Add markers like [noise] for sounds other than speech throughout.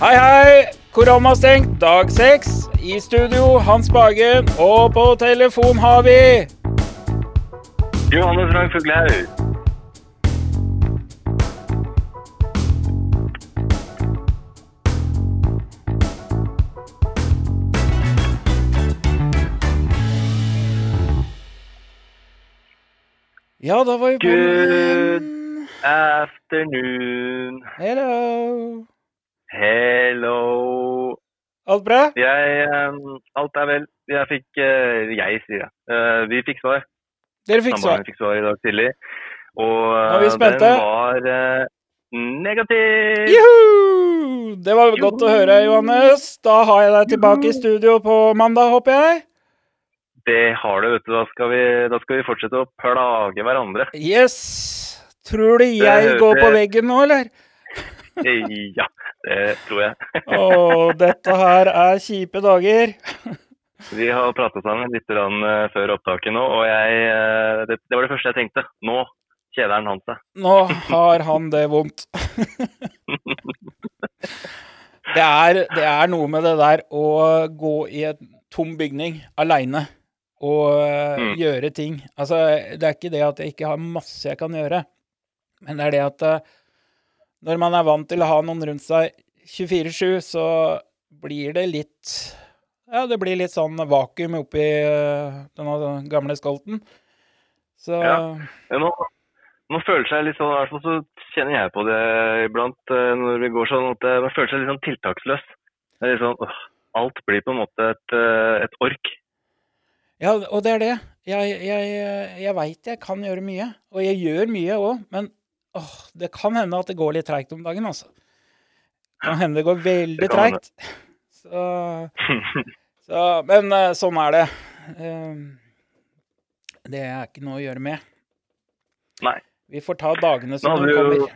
Hei, hei! Koronastengt dag seks. I studio Hans Bagen, og på telefon har vi Johannes Frank Fuglehaug. Ja, da var vi på Good afternoon. Hello. Hello. Alt bra? Jeg um, Alt er vel. Jeg fikk uh, Jeg, sier jeg. Uh, vi fikk svar. Dere fikk svar. Fikk svar i dag tidlig. Og uh, eh, den var eh, negativ. Juhu! Det var godt å høre, Johannes. Da har jeg deg tilbake i studio på mandag, håper jeg. Det har du, vet du. Da skal vi, da skal vi fortsette å plage hverandre. Yes. Tror du jeg går på veggen nå, eller? Ja, det tror jeg. Å, dette her er kjipe dager. Vi har pratet sammen litt eh, før opptaket nå, og jeg, eh, det, det var det første jeg tenkte. Nå kjeder han seg. Nå har han det vondt. Det er, det er noe med det der å gå i en tom bygning aleine og eh, Mm. gjøre ting. Altså, det er ikke det at jeg ikke har masse jeg kan gjøre, men det er det at når man er vant til å ha noen rundt seg 24-7, så blir det litt Ja, det blir litt sånn vakuum oppi eh, denne gamle skolten. Så Ja. Nå, nå føler seg litt sånn, i hvert fall så kjenner jeg på det iblant eh, når vi går sånn, at eh, man føler seg litt sånn tiltaksløs. Det er litt sånn, åh, alt blir på en måte et, et ork. Ja, og det er det. Jeg, jeg, jeg veit jeg kan gjøre mye, og jeg gjør mye òg, men åh, det kan hende at det går litt treigt om dagen, altså. Kan hende det går veldig Det treigt. Så, så Men eh, sånn er det. Eh, Det er ikke noe å gjøre med. Nei, Vi får ta dagene som de kommer.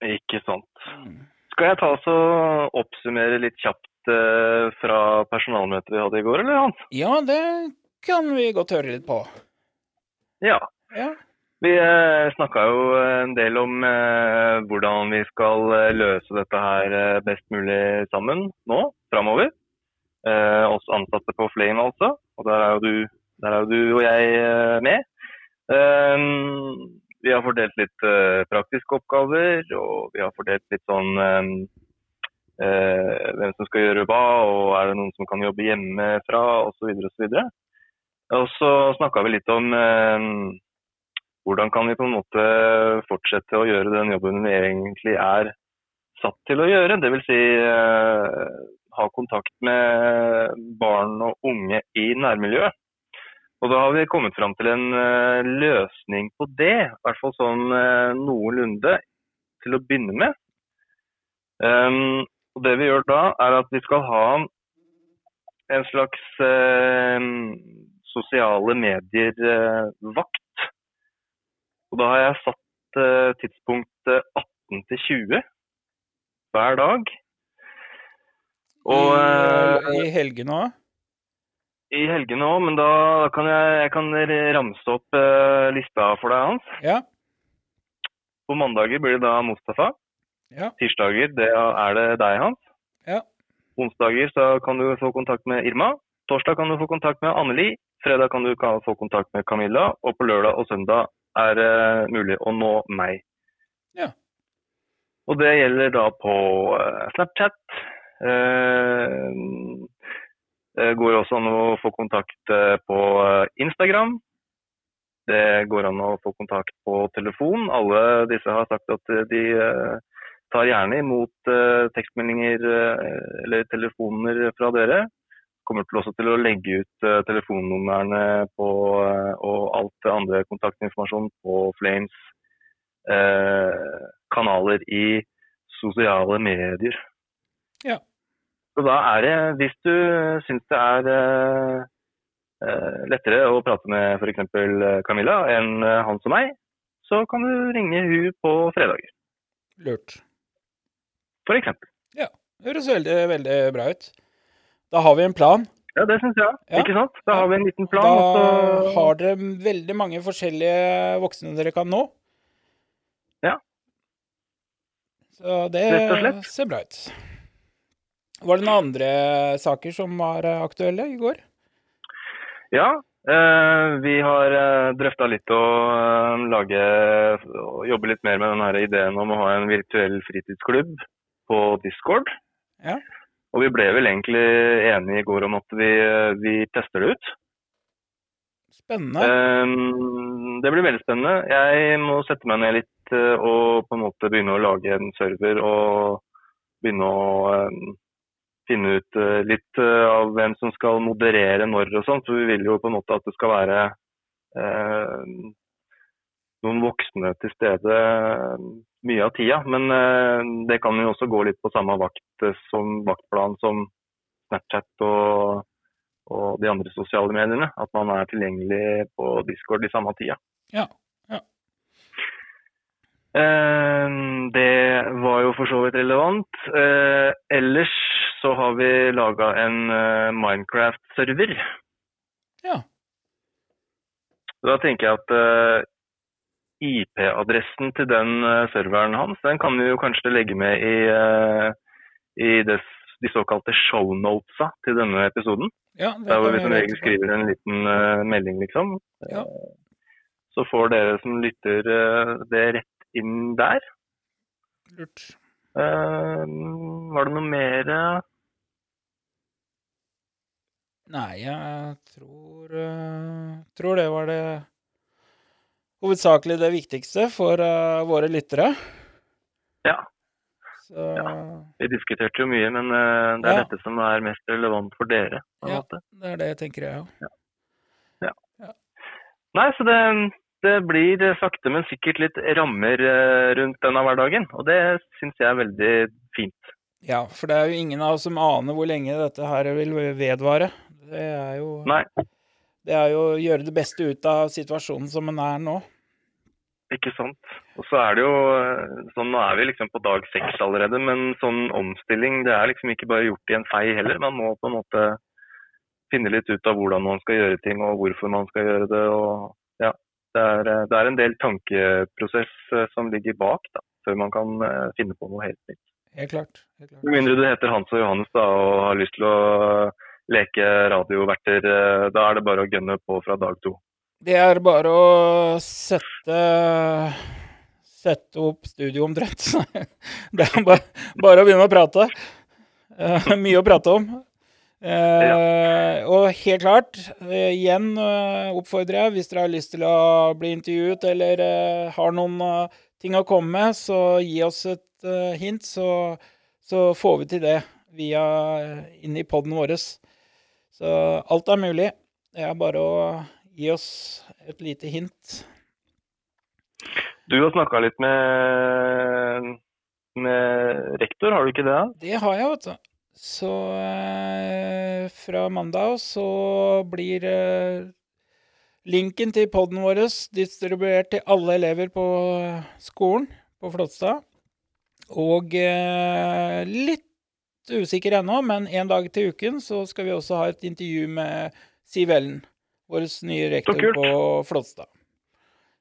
ikke sant. Mm. Skal jeg ta oss og oppsummere litt kjapt eh, fra personalmøtet vi hadde i går, eller Hans? Ja, det kan vi godt høre litt på. Ja. Ja. Vi eh, snakka jo en del om eh, hvordan vi skal eh, løse dette her eh, best mulig sammen nå, framover. Eh, oss ansatte på Flame altså, og der er jo du, er jo du og jeg eh, med. Eh, vi har fordelt litt eh, praktiske oppgaver, og vi har fordelt litt sånn eh, eh, hvem som skal gjøre hva, og er det noen som kan jobbe hjemmefra, osv. osv. Og så snakka vi litt om eh, hvordan kan vi på en måte fortsette å gjøre den jobben vi egentlig er satt til å gjøre? Dvs. Si, eh, ha kontakt med barn og unge i nærmiljøet. Og da har vi kommet fram til en eh, løsning på det, i hvert fall sånn eh, noenlunde til å begynne med. Um, og det vi gjør da, er at vi skal ha en slags eh, sosiale medier-vakt. Og da har jeg satt eh, tidspunktet 18 til 20 hver dag. Og I, eh, I helgene òg? i helgene òg, men da kan jeg, jeg kan ramse opp eh, lista for deg, Hans. Ja. På mandager blir det da Mustafa. Ja. Tirsdager det er det deg, Hans. Ja. Onsdager så kan du få kontakt med Irma. Torsdag kan du få kontakt med Anneli. Fredag kan du få kontakt med Camilla. Og på lørdag og søndag er det mulig å nå meg. Ja. Og det gjelder da på eh, Snapchat. Eh, det går også an å få kontakt eh, på eh, Instagram. Det går an å få kontakt på telefon. Alle disse har sagt at eh, de eh, tar gjerne imot eh, tekstmeldinger eh, eller telefoner fra dere. Kommer til også til å legge ut eh, telefonnumrene på, eh, og alt det andre kontaktinformasjon på Flames eh, kanaler i sosiale medier. Ja. Så da er det, hvis du syns det er eh, eh, lettere å prate med f.eks. Camilla enn han som meg, så kan du ringe hun på fredager, Lurt. For eksempel. Ja. Høres veldig, veldig bra ut. Da har vi en plan. Ja, det syns jeg. Ja. Ikke sant? Da har vi en liten plan. Da så... har dere veldig mange forskjellige voksne dere kan nå. Ja. Så det ser bra ut. Var det noen andre saker som var aktuelle i går? Ja, eh, vi har eh, drøfta litt å eh, lage og jobbe litt mer med denne ideen om å ha en virtuell fritidsklubb på Discord. Ja. Og vi ble vel egentlig enige i går om at vi, vi tester det ut. Spennende. Um, det blir veldig spennende. Jeg må sette meg ned litt uh, og på en måte begynne å lage en server og begynne å um, finne ut uh, litt uh, av hvem som skal moderere når og sånn. For vi vil jo på en måte at det skal være noen voksne til stede mye av tida. Men det kan jo også gå litt på samme vakt som vaktplan som Snapchat og og de andre sosiale mediene. At man er tilgjengelig på Discord i samme tida. Ja, ja. Eh, det var jo for så vidt relevant. Eh, ellers så har vi laga en eh, Minecraft-server. Ja. Da tenker jeg at eh, IP-adressen til den eh, serveren hans, den kan vi jo kanskje legge med i, eh, i des, de såkalte shownotesa til denne episoden. Ja, Der hvor vi som regel skriver en liten uh, melding, liksom. Ja. Så får dere som lytter det rett inn der. Lurt. Uh, var det noe mer? Nei, jeg tror tror det var det hovedsakelig det viktigste for uh, våre lyttere. Ja, Så vi diskuterte jo mye, men uh, det er Ja. dette som er mest relevant for dere. Ja. måte. det er det jeg tenker, jeg òg. Nei, så det, det blir eh, sakte, men sikkert litt rammer rundt denne hverdagen. Og det syns jeg er veldig fint. Ja, for det er jo ingen av oss som aner hvor lenge dette her vil vedvare. Det er jo Nei, Det er jo å gjøre det beste ut av situasjonen som den er nå. ikke sant. Og så er det jo sånn, nå er vi liksom på dag seks allerede, men sånn omstilling det er liksom ikke bare gjort i en fei heller. Man må på en måte finne litt ut av hvordan man skal gjøre ting og hvorfor man skal gjøre det. og ja, Det er, det er en del tankeprosess eh, som ligger bak da, før man kan eh, finne på noe helt nytt. Helt klart. Med mindre du heter Hans og Johannes da, og har lyst til å leke radioverter, eh, da er det bare å gønne på fra dag to. Det er bare å sette Sette opp studio omtrent. [laughs] Det er bare, bare å begynne å prate. Uh, mye å prate om. Eh, og helt klart, uh, igjen oppfordrer jeg, hvis dere har lyst til å bli intervjuet eller har noen ting å komme med, så gi oss et hint, så, så får vi til det via inn i poden vår. Så alt er mulig. Det er bare å gi oss et lite hint. Du har snakka litt med, med rektor, har du ikke det? Det har jeg, vet du. Så eh, fra mandag så blir eh, linken til poden vår distribuert til alle elever på skolen på Flåttstad. Og eh, litt usikker ennå, men en dag til uken så skal vi også ha et intervju med Siv Ellen, vår nye rektor på Flåttstad.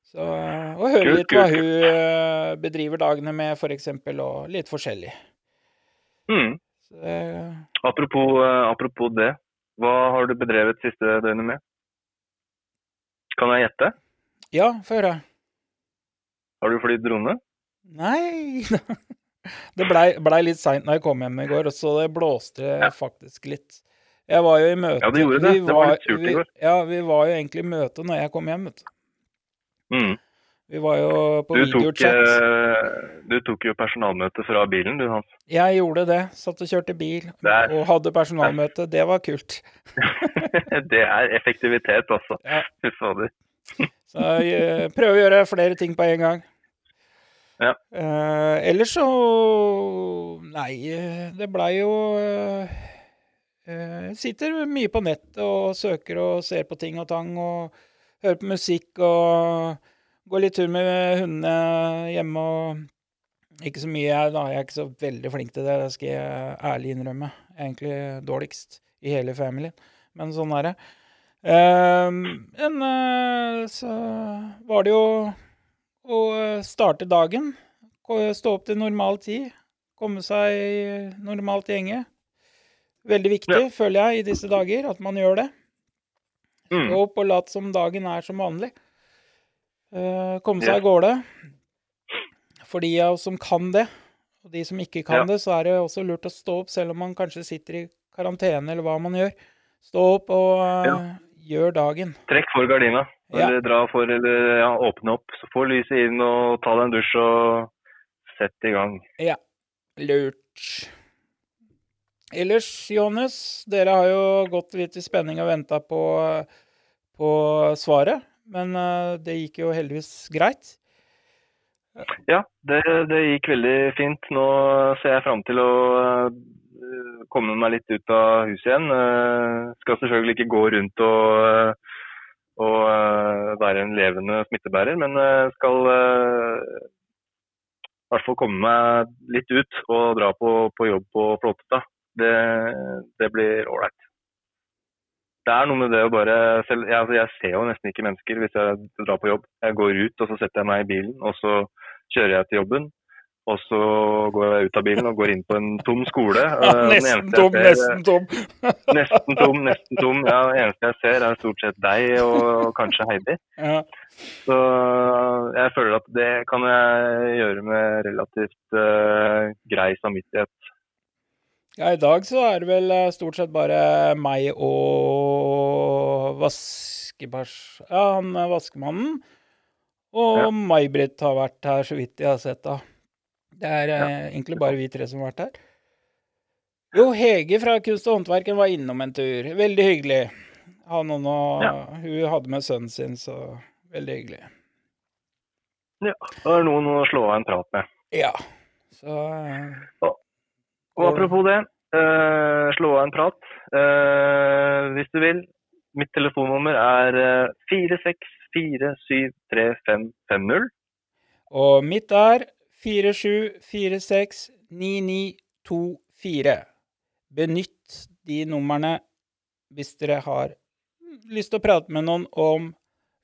Så, og høre litt hva hun eh, bedriver dagene med, f.eks., og litt forskjellig. Mm. Så Apropos, eh, apropos det, hva har du bedrevet siste døgnet med? Kan jeg gjette? Ja, få høre. Har du flydd drone? Nei [laughs] Det blei ble litt seint når jeg kom hjem i går, så det blåste Ja. faktisk litt. Jeg var jo i møte Ja, det gjorde det. Var, Det var litt surt i går. Ja, vi var jo egentlig i møte når jeg kom hjem, vet du. Mm. Vi var jo på Du, videochat. Tok, du tok jo personalmøte fra bilen, du Hans. Jeg gjorde det. Satt og kjørte bil Der. og hadde personalmøte. Det var kult. [laughs] det er effektivitet også. Ja. Fader. Så jeg prøver å gjøre flere ting på en gang. Ja. Uh, ellers så Nei, eh, det blei jo uh, Sitter mye på nettet og søker og ser på ting og tang og hører på musikk og går litt tur med hundene hjemme og Ikke så mye, jeg, da. Jeg er ikke så veldig flink til det, det skal jeg ærlig innrømme. Egentlig dårligst i hele familien, men sånn er det. Men så var det jo å eh, starte dagen. Stå opp til normal tid. Komme seg normalt i gjenge. Veldig viktig, føler jeg, i disse dager, at man gjør det. Mm. Stå opp og lat som dagen er som vanlig. Eh, komme seg Ja. gårde. For de av oss som kan det, og de som ikke kan Ja. det, så er det også lurt å stå opp, selv om man kanskje sitter i karantene, eller hva man gjør. Stå opp og eh, gjør dagen. Trekk for gardina. Eller dra for, eller ja, åpne opp. Så få lyset inn og ta deg en dusj og sett i gang. Ja, Lurt. Ellers, Johannes, dere har jo gått litt i spenning og venta på, på svaret. Men eh, det gikk jo heldigvis greit. Ja, det, det gikk veldig fint. Nå ser jeg fram til å øh, komme meg litt ut av huset igjen. Uh, skal selvfølgelig ikke gå rundt og, og være en levende smittebærer, men øh, skal øh, i hvert fall komme meg litt ut og dra på, på jobb på Flåttestad. Det, det blir ålreit. Det er noe med det å bare selv, jeg, altså, jeg ser jo nesten ikke mennesker hvis jeg drar på jobb. Jeg går ut, og så setter jeg meg i bilen, og så kjører jeg til jobben. Og så går jeg ut av bilen og går inn på en tom skole. [laughs] Ja, Eh, nesten tom, ser- nesten tom. Nesten tom, nesten tom. Ja, det eneste jeg ser er stort sett deg og kanskje Heidi. Ja. Så jeg føler at det kan jeg gjøre med relativt uh, grei samvittighet. ja, i dag så er det vel eh, stort sett bare meg og vaskepers... Ja, han eh, vaskemannen. Og Ja. May-Britt har vært her, så vidt jeg har sett da. Det er ja. egentlig bare vi tre som har vært her. Jo, Hege fra Kunst og Håndverken var innom en tur. Veldig hyggelig. Han og nå, Ja. Hun hadde med sønnen sin, så veldig hyggelig. Ja, Da er det noen å slå av en prat med. Ja. Så og, Og apropos det, Uh, slå av en prat uh, hvis du vil. Mitt telefonnummer er eh, 46473550. Og mitt er 47469924. Benytt de numrene hvis dere har lyst til å prate med noen om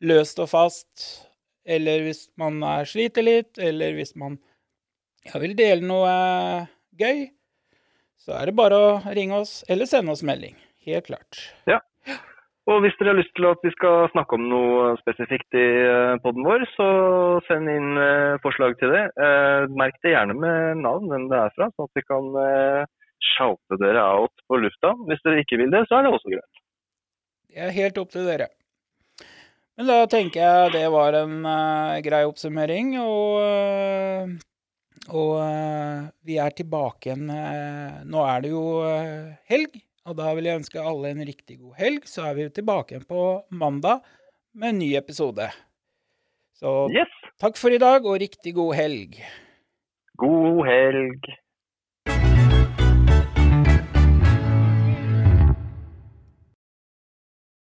løst og fast, eller hvis man er sliter litt, eller hvis man ja, vil dele noe gøy, så er det bare å ringe oss eller sende oss melding. Helt klart. Og hvis dere har lyst til at vi skal snakke om noe spesifikt i poden vår, så send inn eh, forslag til det. Eh, merk det gjerne med navn, hvem det er fra, sånn at vi kan sjalte dere out på lufta. Hvis dere ikke vil det, så er det også greit. Det er helt opp til dere. Men da tenker jeg det var en eh, grei oppsummering, og, eh, og eh, vi er tilbake igjen. eh, nå er det jo eh, helg, og da vil jeg ønske alle en riktig god helg. Så er vi tilbake igjen på mandag med en ny episode. Så Yes! takk for i dag, og riktig god helg. God helg!